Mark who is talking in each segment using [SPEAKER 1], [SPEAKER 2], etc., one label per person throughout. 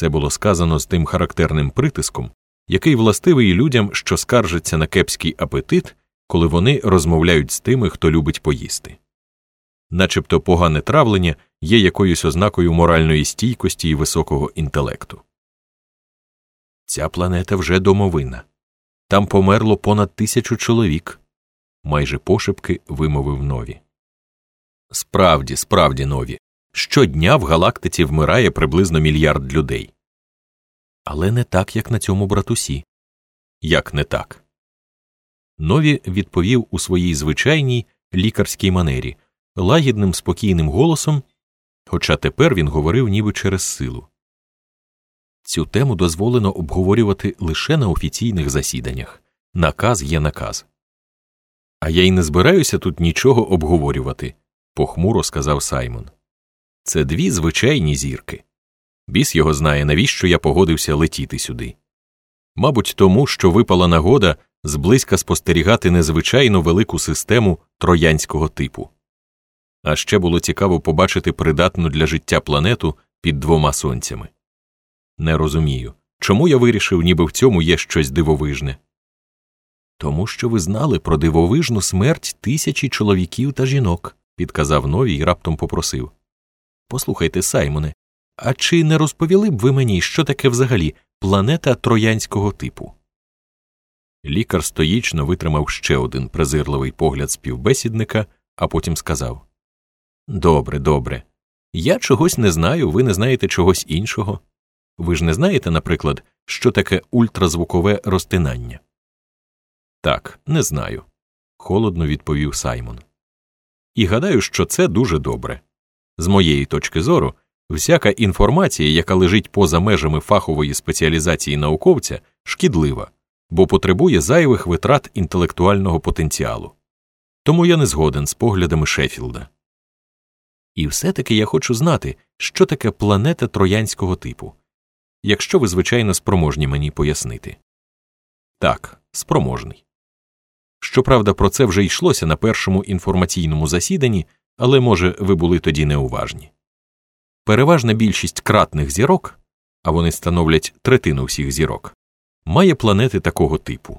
[SPEAKER 1] Це було сказано з тим характерним притиском, який властивий людям, що скаржаться на кепський апетит, коли вони розмовляють з тими, хто любить поїсти. Начебто погане травлення є якоюсь ознакою моральної стійкості і високого інтелекту. Ця планета вже домовина. Там померло понад тисячу чоловік, майже пошепки вимовив нові. Справді, справді нові. Щодня в галактиці вмирає приблизно мільярд людей. Але не так, як на цьому братусі. Як не так? Нові відповів у своїй звичайній лікарській манері, лагідним спокійним голосом, хоча тепер він говорив ніби через силу. Цю тему дозволено обговорювати лише на офіційних засіданнях. Наказ є наказ. А я й не збираюся тут нічого обговорювати, похмуро сказав Саймон. Це дві звичайні зірки. Біс його знає, навіщо я погодився летіти сюди. Мабуть, тому, що випала нагода зблизька спостерігати незвичайно велику систему троянського типу. А ще було цікаво побачити придатну для життя планету під двома сонцями. Не розумію, чому я вирішив, ніби в цьому є щось дивовижне. Тому що ви знали про дивовижну смерть тисячі чоловіків та жінок, підказав новій і раптом попросив. Послухайте, Саймоне, а чи не розповіли б ви мені, що таке взагалі планета троянського типу? Лікар стоїчно витримав ще один презирливий погляд співбесідника, а потім сказав Добре, добре. Я чогось не знаю, ви не знаєте чогось іншого. Ви ж не знаєте, наприклад, що таке ультразвукове розтинання? Так, не знаю, холодно відповів Саймон. І гадаю, що це дуже добре. З моєї точки зору, всяка інформація, яка лежить поза межами фахової спеціалізації науковця, шкідлива, бо потребує зайвих витрат інтелектуального потенціалу. Тому я не згоден з поглядами Шеффілда. І все таки я хочу знати, що таке планета троянського типу, якщо ви, звичайно, спроможні мені пояснити. Так, спроможний. Щоправда, про це вже йшлося на першому інформаційному засіданні, але, може, ви були тоді неуважні. Переважна більшість кратних зірок, а вони становлять третину всіх зірок, має планети такого типу.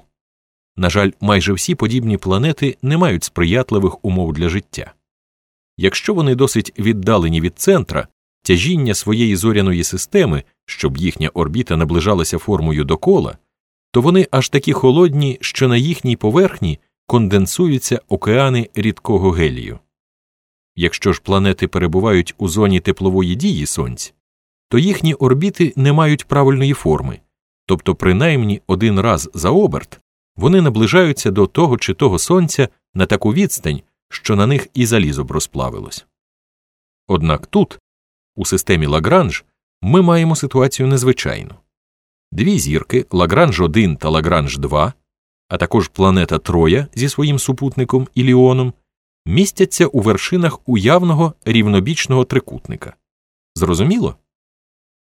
[SPEAKER 1] На жаль, майже всі подібні планети не мають сприятливих умов для життя. Якщо вони досить віддалені від центра, тяжіння своєї зоряної системи, щоб їхня орбіта наближалася формою до кола, то вони аж такі холодні, що на їхній поверхні конденсуються океани рідкого гелію. Якщо ж планети перебувають у зоні теплової дії Сонця, то їхні орбіти не мають правильної форми, тобто, принаймні один раз за оберт вони наближаються до того чи того сонця на таку відстань, що на них і залізо б розплавилось. Однак тут, у системі Лагранж, ми маємо ситуацію незвичайну. Дві зірки Лагранж 1 та Лагранж 2, а також планета Троя зі своїм супутником Іліоном, містяться у вершинах уявного рівнобічного трикутника. Зрозуміло?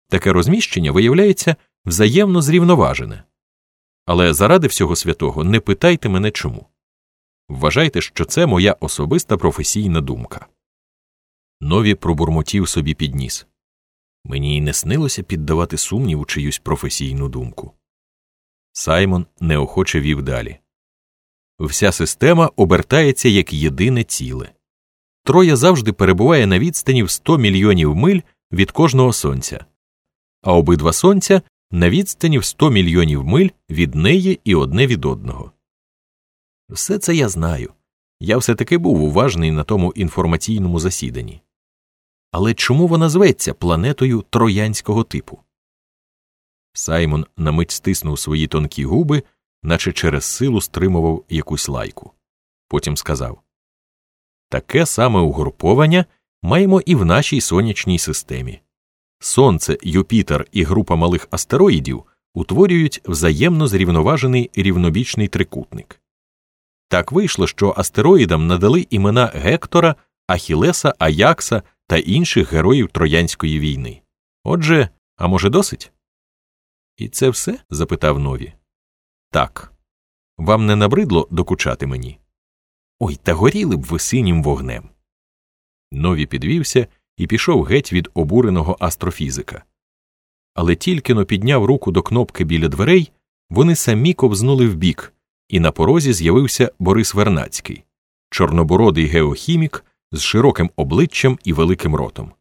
[SPEAKER 1] Таке розміщення виявляється взаємно зрівноважене. Але заради всього святого не питайте мене чому. Вважайте, що це моя особиста професійна думка. Нові пробурмотів собі підніс. Мені й не снилося піддавати сумніву чиюсь професійну думку. Саймон неохоче вів далі. Вся система обертається як єдине ціле. Троя завжди перебуває на відстані в 100 мільйонів миль від кожного сонця, а обидва сонця на відстані в 100 мільйонів миль від неї і одне від одного. Все це я знаю. Я все таки був уважний на тому інформаційному засіданні. Але чому вона зветься планетою троянського типу? Саймон на мить стиснув свої тонкі губи, наче через силу стримував якусь лайку. Потім сказав Таке саме угруповання маємо і в нашій сонячній системі. Сонце, Юпітер і група малих астероїдів утворюють взаємно зрівноважений рівнобічний трикутник. Так вийшло, що астероїдам надали імена Гектора, Ахілеса, Аякса та інших героїв Троянської війни. Отже, а може, досить? І це все? запитав Нові. Так. Вам не набридло докучати мені? Ой, та горіли б ви синім вогнем. Нові підвівся і пішов геть від обуреного астрофізика. але тільки но підняв руку до кнопки біля дверей, вони самі ковзнули вбік, і на порозі з'явився Борис Вернацький, чорнобородий геохімік з широким обличчям і великим ротом.